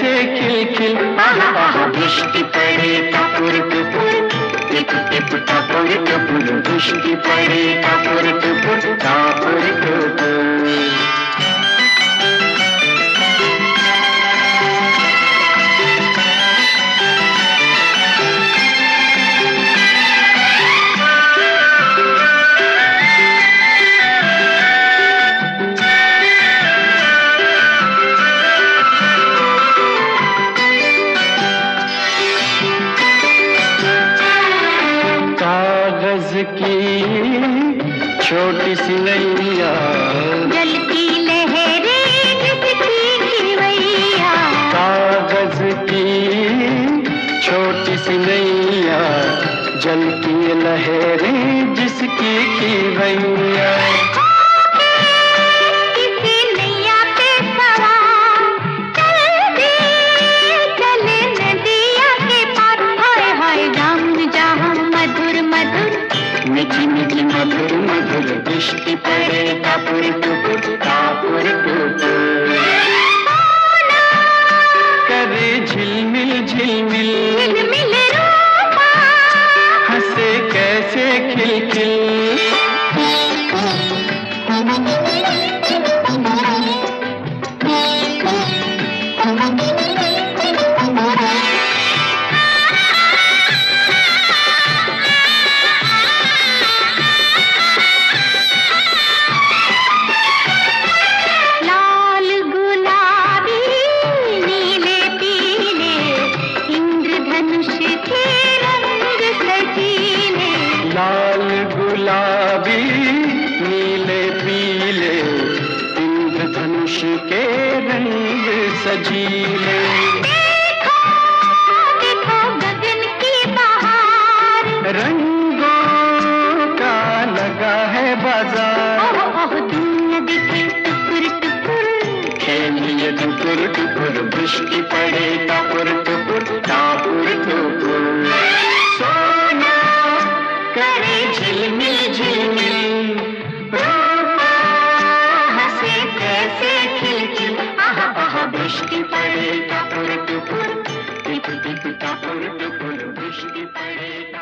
से खिल खिल दृष्टि पड़े टपुर टपुर टिप टिप टपुर टपुर दृष्टि पड़े टपुर टपुर टपुर टपुर कागज़ की छोटी सी नैया। जलती लहरें कागज़ की छोटी सी नैया। जलती की लहरें जिसकी की भैया मीठी मीठी मधुर मधुर दृष्टि पड़े टपुर टुपुर टुपुर करे झिलमिल झिलमिल। झिलमिल हंसे कैसे खिलखिल। खुश के रंग सजीले। देखो गगन की बहार। रंगों का लगा है बाज़ार। खेलिए टुकुर टुकुर बृष्टि पड़े टपुर टुकुर टापुर टुकुर सोना करे झिलमिल झिलमिल। ಕಡೆ